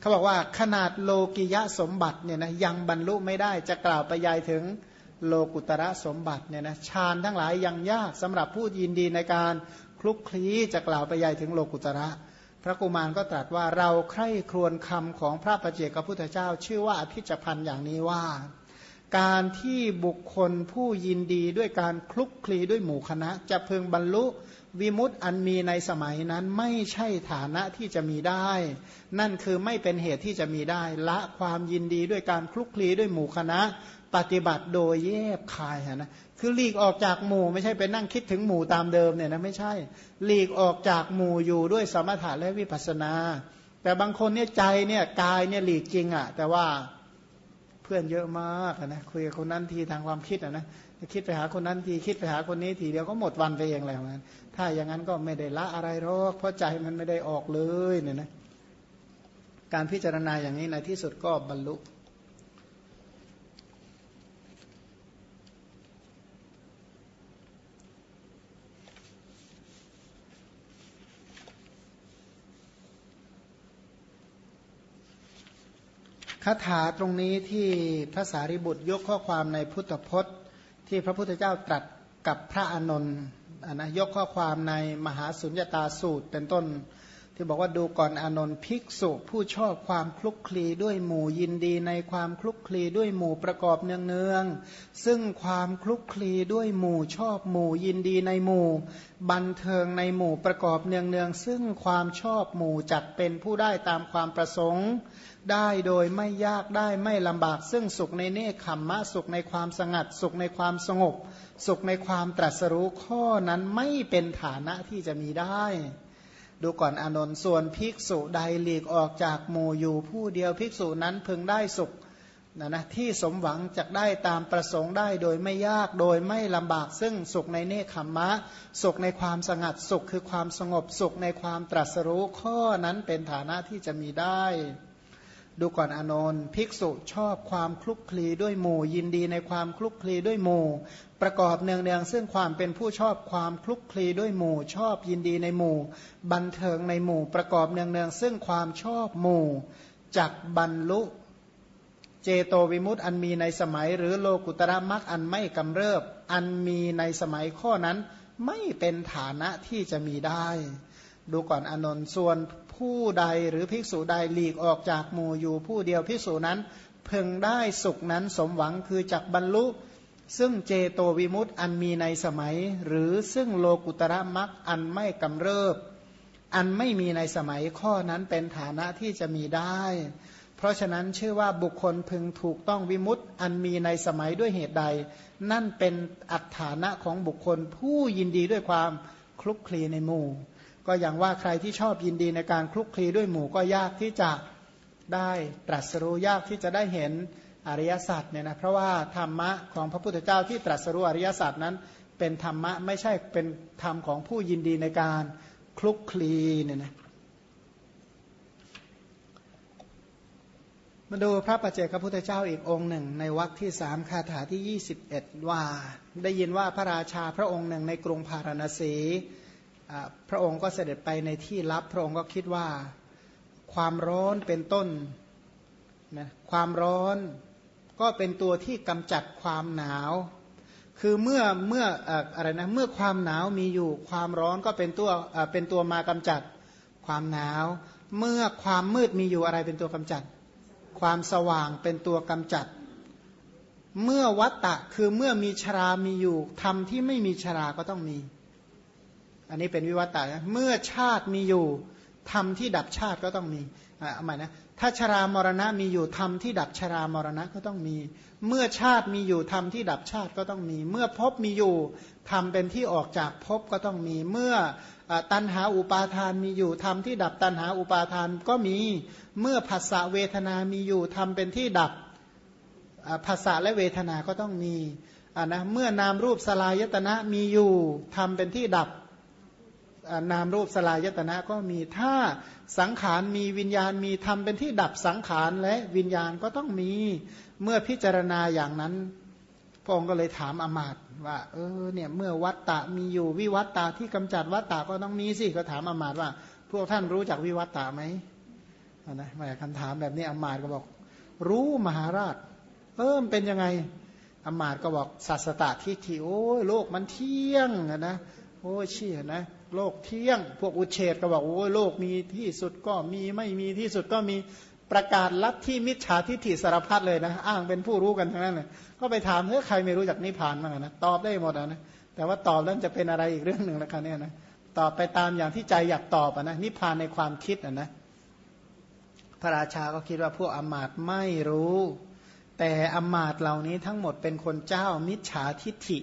เขาบอกว่าขนาดโลกิยะสมบัติเนี่ยนะยังบรรลุไม่ได้จะกล่าวไปยายถึงโลกุตระสมบัติเนี่ยนะฌานทั้งหลายยังยากสำหรับผู้ยินดีในการคลุกคลีจะกล่าวไปยายถึงโลกุตระ พระกุมารก็ตรัสว่าเราใคร่ครวญคำของพระประเจกพุทธเจ้า ชื่อว่าอภิจพันธ์อย่างนี้ว่า การที่บุคคลผู้ยินดีด้วยการคลุกคลีด้วยหมู่คณะ จะเพึงบรรลุวิมุตต์อันมีในสมัยนั้นไม่ใช่ฐานะที่จะมีได้ นั่นคือไม่เป็นเหตุที่จะมีได้ ละความยินดีด้วยการคลุกคลีด้วยหมู่คณะ ปฏิบัติโดยแยบคายนะคือหลีกออกจากหมู่ไม่ใช่ไปนั่งคิดถึงหมู่ตามเดิมเนี่ยนะไม่ใช่หลีกออกจากหมู่อยู่ด้วยสมถะและวิปัสสนา แต่บางคนเนี่ยใจเนี่ยกายเนี่ยหลีกจริงอะ่ะแต่ว่า พื่อนเยอะมากนะคุยกับคนนั้นทีทางความคิดนะนะคิดไปหาคนนั้นทีคิดไปหาคนนี้ทีเดียวก็หมดวันไปเองแล้วนะถ้าอย่างนั้นก็ไม่ได้ละอะไรหรอกเพราะใจมันไม่ได้ออกเลยเนี่ยนะการพิจารณาอย่างนี้ในที่สุดก็บรรลุ คาถาตรงนี้ที่พระสารีบุตรยกข้อความในพุทธพจน์ ที่พระพุทธเจ้าตรัสกับพระอานนท์นะยกข้อความในมหาสุญญตาสูตรเป็นต้น ที่บอกว่าดูก่อนอานนท์ภิกษุผู้ชอบความคลุกคลีด้วยหมู่ยินดีในความคลุกคลีด้วยหมู่ประกอบเนืองเนืองซึ่งความคลุกคลีด้วยหมู่ชอบหมู่ยินดีในหมู่ บันเทิงในหมู่ประกอบเนืองเนืองซึ่งความชอบหมู่จัดเป็นผู้ได้ตามความประสงค์ ได้โดยไม่ยากได้ไม่ลำบาก ซึ่งสุขในเนคขมมะสุขในความสงัด สุขในความสงบ สุขในความตรัสรู้ข้อนั้นไม่เป็นฐานะที่จะมีได้ ดูก่อนอนนท์ส่วนภิกษุใดหลีกออกจากหมู่อยู่ผู้เดียวภิกษุนั้นพึงได้สุขนะนะที่สมหวังจะได้ตามประสงค์ได้โดยไม่ยากโดยไม่ลำบาก ซึ่งสุขในเนคขมมะ สุขในความสงัดสุขคือความสงบสุขในความตรัสรู้ข้อนั้นเป็นฐานะที่จะมีได้ ดูก่อนอนนท์ภิกษุชอบความคลุกคลีด้วยหมู่ยินดีในความคลุกคลีด้วยหมู่ ประกอบเนืองเนืองซึ่งความเป็นผู้ชอบความคลุกคลีด้วยหมู่ ชอบยินดีในหมู่ บันเทิงในหมู่ ประกอบเนืองเนืองซึ่งความชอบหมู่จักบรรลุ เจโตวิมุตต์อันมีในสมัย หรือโลกุตระมักอันไม่กำเริบ อันมีในสมัยข้อนั้นไม่เป็นฐานะที่จะมีได้ ดูก่อนอนนท์ส่วน ผู้ใดหรือภิกษุใดหลีกออกจากหมู่อยู่ผู้เดียวภิกษุนั้นพึงได้สุขนั้นสมหวังคือจักบรรลุ ซึ่งเจโตวิมุตต์อันมีในสมัย หรือซึ่งโลกุตระมักอันไม่กำเริบ อันไม่มีในสมัยข้อนั้นเป็นฐานะที่จะมีได้ เพราะฉะนั้นชื่อว่าบุคคลพึงถูกต้องวิมุตต์อันมีในสมัยด้วยเหตุใด นั่นเป็นอัฐานะของบุคคลผู้ยินดีด้วยความคลุกคลีในหมู่ ก็อย่างว่าใครที่ชอบยินดีในการคลุกคลีด้วยหมู่ก็ยากที่จะได้ตรัสรู้ยากที่จะได้เห็นอริยสัจเนี่ยนะเพราะว่าธรรมะของพระพุทธเจ้าที่ตรัสรู้อริยสัจนั้น เป็นธรรมะไม่ใช่เป็นธรรมของผู้ยินดีในการคลุกคลีเนี่ยนะมาดูพระปัจเจกพุทธเจ้าอีกองค์หนึ่ง ในวรรคที่สามคาถาที่ 21 ว่า ได้ยินว่าพระราชาพระองค์หนึ่งในกรุงพาราณสี พระองค์ก็เสด็จไปในที่ลับ พระองค์ก็คิดว่าความร้อนเป็นต้นนะความร้อนก็เป็นตัวที่กำจัดความหนาว คือเมื่อเมื่ออะไรนะเมื่อความหนาวมีอยู่ความร้อนก็เป็นตัวเป็นตัวมากำจัดความหนาว เมื่อความมืดมีอยู่อะไรเป็นตัวกำจัด ความสว่างเป็นตัวกำจัด เมื่อวัตตะคือเมื่อมีชรามีอยู่ธรรมที่ไม่มีชราก็ต้องมี อันนี้เป็นวิวัตตาเมื่อชาติมีอยู่ธรรมที่ดับชาติก็ต้องมีเอาใหม่นะถ้าชรามรณะมีอยู่ธรรมที่ดับชรามรณะก็ต้องมี เมื่อชาติมีอยู่ธรรมที่ดับชาติก็ต้องมี เมื่อภพมีอยู่ธรรมเป็นที่ออกจากภพก็ต้องมี เมื่อตันหาอุปาทานมีอยู่ธรรมที่ดับตันหาอุปาทานก็มี เมื่อภาษาเวทนามีอยู่ธรรมเป็นที่ดับภาษาและเวทนาก็ต้องมีนะเมื่อนามรูปสลายตนะมีอยู่ธรรมเป็นที่ดับ นามรูปสลายตนะก็มีถ้าสังขารมีวิญญาณมีธรรมเป็นที่ดับสังขารและวิญญาณก็ต้องมีเมื่อพิจารณาอย่างนั้นพระองค์ก็เลยถามอมาตว่า เออเนี่ยเมื่อวัตตะมีอยู่วิวัตตาที่กำจัดวัตตะก็ต้องมีสิก็ถามอมาตว่า พวกท่านรู้จักวิวัตตะไหมนะม่คำถามแบบนี้อมาตก็บอก รู้มหาราชเออมเป็นยังไงอมาตก็บอกสัสตทิฏฐิโอ้โลกมันเที่ยงนะ โอ้เชี่ยนะ โลกเที่ยง พวกอุเฉดก็บอกโอ้โลกมีที่สุดก็มีไม่มีที่สุดก็มีประกาศลัทธิมิจฉาทิฏฐิสารพัดเลยนะ อ้างเป็นผู้รู้กันทั้งนั้นเลยก็ไปถามเฮ้ยใครไม่รู้จักนิพพานบ้างนะตอบได้หมดนะแต่ว่าตอบแล้วจะเป็นอะไรอีกเรื่องหนึ่งแล้วกันเนี่ยนะตอบไปตามอย่างที่ใจอยากตอบนะนิพพานในความคิดนะนะพระราชาก็คิดว่าพวกอมาตไม่รู้ แต่อมาตเหล่านี้ทั้งหมดเป็นคนเจ้ามิจฉาทิฏฐิ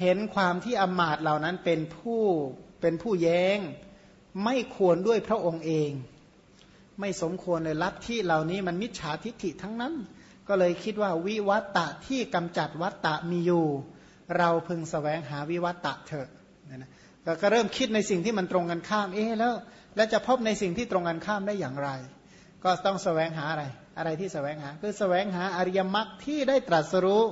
เห็นความที่อมาตเหล่านั้นเป็นผู้เป็นผู้แย้ง ไม่ควรด้วยพระองค์เอง ไม่สมควรเลยลัทธิเหล่านี้มันมิจฉาทิฐิทั้งนั้น ก็เลยคิดว่าวิวัตตะที่กำจัดวัตตะมีอยู่ เราพึงสแสวงหาวิวัตตะเถอะนะก็เริ่มคิดในสิ่งที่มันตรงกันข้ามเอ๊แล้ว แล้วจะพบในสิ่งที่ตรงกันข้ามได้อย่างไร ก็ต้องสแสวงหาอะไร อะไรที่สแสวงหา คือสแสวงหาอริยมรรคที่ได้ตรัสรู้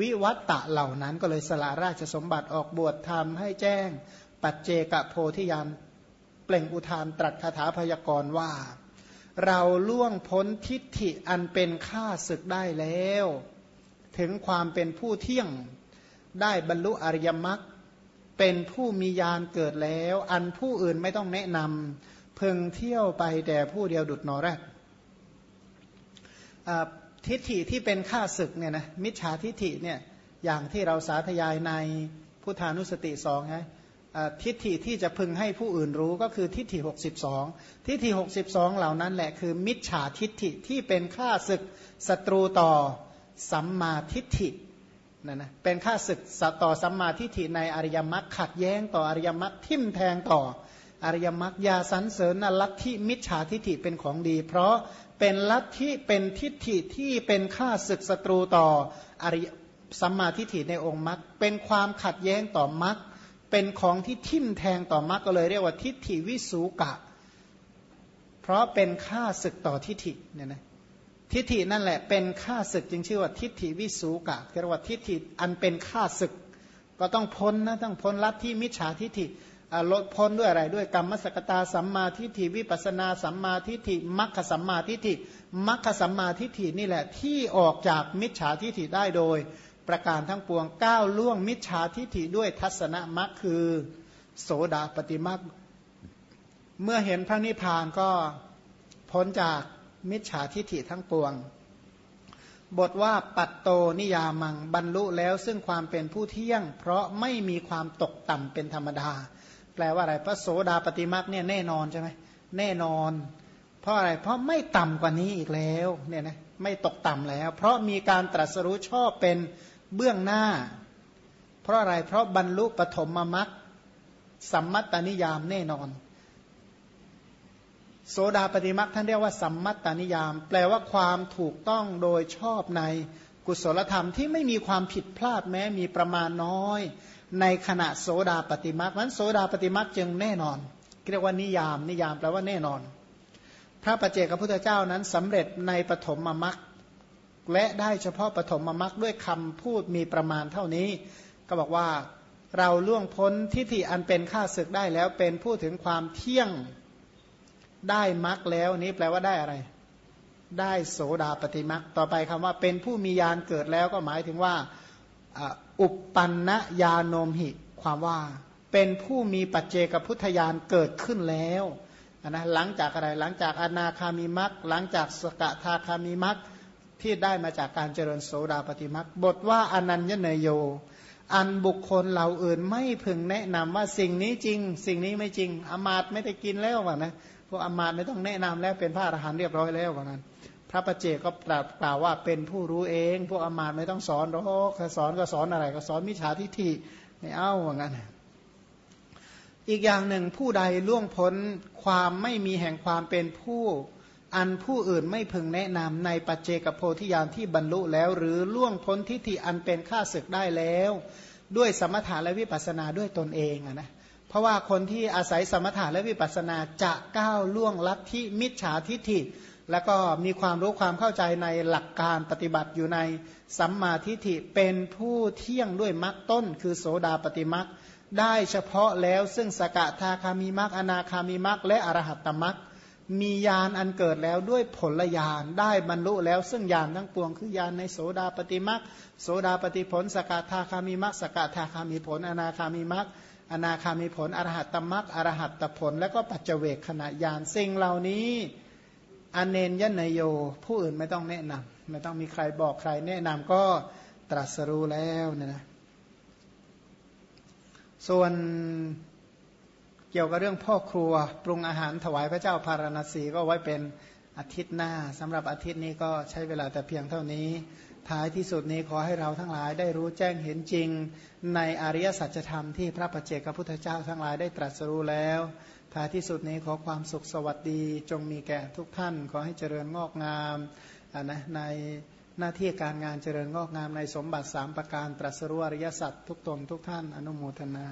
วิวัตตะเหล่านั้นก็เลยสละราชสมบัติออกบวชทำให้แจ้ง ปัจเจกโพธิยานเปล่งอุทานตรัสคาถาพยากรณ์ว่า เราล่วงพ้นทิฏฐิอันเป็นข้าศึกได้แล้ว ถึงความเป็นผู้เที่ยงได้บรรลุอริยมรรคเป็นผู้มียานเกิดแล้ว อันผู้อื่นไม่ต้องแนะนำเพึงเที่ยวไปแต่ผู้เดียวดุดนอแรก ทิฏฐิที่เป็นข้าศึกเนี่ยนะมิจฉาทิฏฐิเนี่ยอย่างที่เราสาธยายในพุทธานุสติสองไงทิฏฐิที่จะพึงให้ผู้อื่นรู้ก็คือทิฏฐิ 62 ทิฏฐิ 62 เหล่านั้นแหละคือมิจฉาทิฏฐิที่เป็นข้าศึกศัตรูต่อสัมมาทิฏฐินะนะเป็นข้าศึกต่อสัมมาทิฏฐิในอริยมรรคขัดแย้งต่ออริยมรรคทิ่มแทงต่อ อริยมรรคยาสันเสริญลัทธิมิจฉาทิฏฐิเป็นของดี เพราะเป็นลัทธิเป็นทิฏฐิที่เป็นข้าศึกศัตรูต่ออริสัมมาทิฏฐิในองค์มรรคเป็นความขัดแย้งต่อมรรคเป็นของที่ทิ่มแทงต่อมรรคก็เลยเรียกว่าทิฏฐิวิสูกะ เพราะเป็นข้าศึกต่อทิฏฐิเนี่ยนะทิฏฐินั่นแหละเป็นข้าศึกจึงชื่อว่าทิฏฐิวิสูกะเรียกว่าทิฏฐิอันเป็นข้าศึก ก็ต้องพ้นนะต้องพ้นลัทธิมิจฉาทิฏฐิ ลดพ้นด้วยอะไรด้วยกรรมสกตาสัมมาทิฏฐิวิปัสนาสัมมาทิฏฐิมัคคสัมมาทิฏฐิมัคคสัมมาทิฏฐินี่แหละที่ออกจากมิจฉาทิฏฐิได้โดย ประการทั้งปวงก้าวล่วงมิจฉาทิฏฐิด้วยทัศนมัคคือ โสดาปฏิมัคเมื่อเห็นพระนิพพานก็พ้นจากมิจฉาทิฏฐิทั้งปวง บทว่าปัตโตนิยามังบรรลุแล้วซึ่งความเป็นผู้เที่ยง เพราะไม่มีความตกต่ำเป็นธรรมดา แปลว่าอะไร พระโสดาปฏิมักเนี่ยแน่นอนใช่ไหมแน่นอน เพราะอะไรเพราะไม่ต่ำกว่านี้อีกแล้วเนี่ยนะไม่ตกต่ำแล้ว เพราะมีการตรัสรู้ชอบเป็นเบื้องหน้า เพราะอะไรเพราะบรรลุปฐมมรรคสัมมัตตนิยามแน่นอน โสดาปฏิมักท่านเรียกว่าสัมมัตตนิยาม แปลว่าความถูกต้องโดยชอบในกุศลธรรมที่ไม่มีความผิดพลาดแม้มีประมาณน้อย ในขณะโสดาปฏิมักนั้นโสดาปฏิมักจึงแน่นอน เรียกว่านิยาม นิยามแปลว่าแน่นอน พระปัจเจกพุทธเจ้านั้นสำเร็จในปฐมมรรคและได้เฉพาะปฐมมรรคด้วยคำพูดมีประมาณเท่านี้ ก็บอกว่าเราล่วงพ้นทิฏฐิอันเป็นข้าศึกได้แล้วเป็นผู้ถึงความเที่ยงได้มรรคแล้วนี้แปลว่าได้อะไร ได้โสดาปฏิมรรคต่อไปคำว่าเป็นผู้มียานเกิดแล้วก็หมายถึงว่า อุปปันนญาโนมหิ ความว่า เป็นผู้มีปัจเจกพุทธญาณเกิดขึ้นแล้วนะหลังจากอะไรหลังจากอนาคามีมรรคหลังจากสกทาคามีมรรคที่ได้มาจากการเจริญโสดาปฏิมักบทว่าอนัญญเนยโย อันบุคคลเหล่าอื่นไม่พึงแนะนำว่าสิ่งนี้จริง สิ่งนี้ไม่จริงอมาตไม่ได้กินแล้วว่านะพวกอมาตไม่ต้องแนะนำแล้วเป็นพระอรหันต์เรียบร้อยแล้วว่านั้น พระประเจก็กล่าวว่าเป็นผู้รู้เอง พวกอมาตไม่ต้องสอนหรอกสอนก็สอนอะไรก็สอนมิจฉาทิฏฐิไม่เอาว่างั้นอีกอย่างหนึ่งผู้ใดล่วงพ้นความไม่มีแห่งความเป็นผู้อันผู้อื่นไม่พึงแนะนำในปัจเจกโพธิญาณที่บรรลุแล้ว หรือล่วงพ้นทิฏฐิอันเป็นข้าศึกได้แล้ว ด้วยสมถะและวิปัสสนาด้วยตนเองนะเพราะว่าคนที่อาศัยสมถะและวิปัสสนาจะก้าวล่วงลัทธิมิจฉาทิฏฐิ แล้วก็มีความรู้ความเข้าใจในหลักการปฏิบัติอยู่ในสัมมาทิฏฐิเป็นผู้เที่ยงด้วยมรรคต้น คือโสดาปฏิมรรคได้เฉพาะแล้วซึ่งสกทาคามีมรรคอนาคามีมรรคและอรหัตตมรรคมียานอันเกิดแล้วด้วยผลยานได้บรรลุแล้วซึ่งยานทั้งปวงคือยานในโสดาปฏิมักโสดาปฏิผล สกทาคามิมักสกทาคามิผล อนาคามิมักอนาคามิผลอรหัตตมักอรหัตตผล และก็ปัจเจเวกขณะยานสิ่งเหล่านี้ อเนนยนโย ผู้อื่นไม่ต้องแนะนำไม่ต้องมีใครบอกใครแนะนำก็ตรัสรู้แล้วเนี่ยนะส่วนเกี่ยวกับเรื่องพ่อครัว ปรุงอาหารถวายพระเจ้าพารณสีก็ไว้เป็นอาทิตย์หน้าสำหรับอาทิตย์นี้ก็ใช้เวลาแต่เพียงเท่านี้ ท้ายที่สุดนี้ขอให้เราทั้งหลายได้รู้แจ้งเห็นจริง ในอริยสัจธรรมที่พระปัจเจกพุทธเจ้าทั้งหลายได้ตรัสรู้แล้ว ท้ายที่สุดนี้ขอความสุขสวัสดีจงมีแก่ทุกท่าน ขอให้เจริญงอกงามนะในหน้าที่การงานเจริญงอกงามในสมบัติสามประการตรัสรู้อริยสัจทุกตนทุกท่านอนุโมทนา